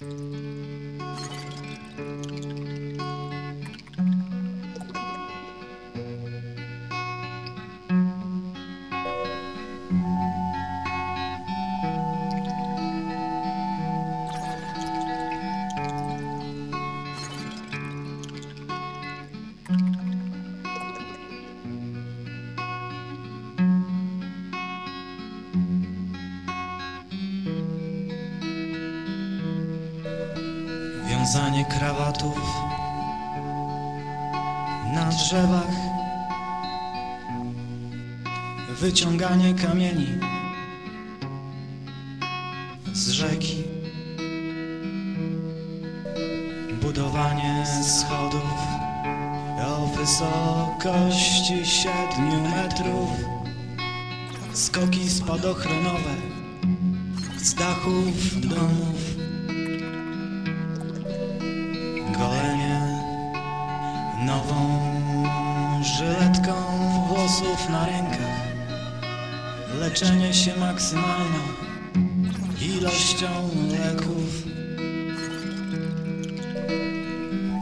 Música Wiązanie krawatów na drzewach, wyciąganie kamieni z rzeki, budowanie schodów o wysokości siedmiu metrów, skoki spadochronowe z dachów domów. Żyletką włosów na rękach leczenie się maksymalną ilością leków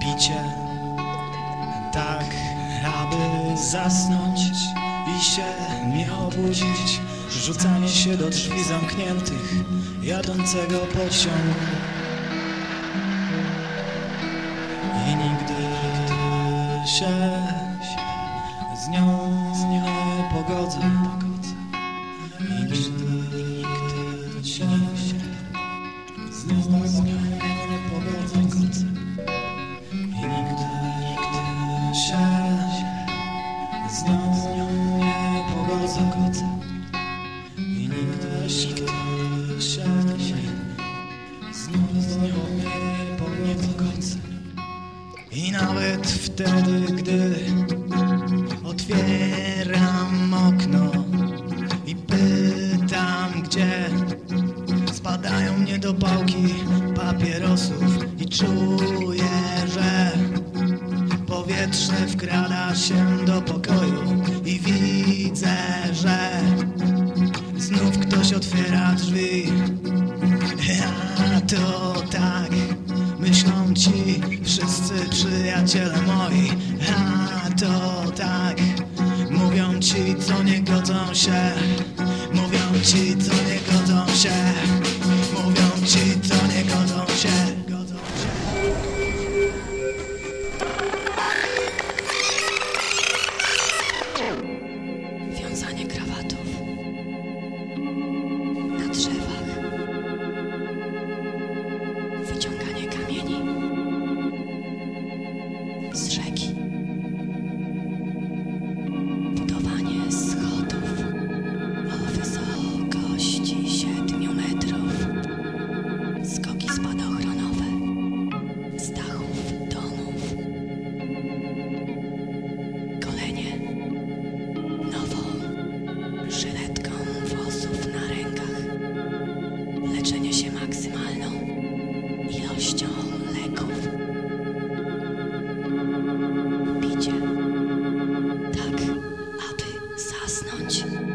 picie tak aby zasnąć i się nie obudzić rzucanie się do drzwi zamkniętych jadącego pociągu. I nigdy się z nią nie pogodzę. I nigdy, nigdy się z nią nie wtedy, gdy otwieram okno i pytam, gdzie spadają mnie do pałki papierosów i czuję, że powietrze wkrada się do pokoju i widzę, że znów ktoś otwiera drzwi. A to ci wszyscy przyjaciele moi. A to tak Mówią ci, co nie godzą się. Mówią ci, co nie godzą się. Mówią ci, co 去。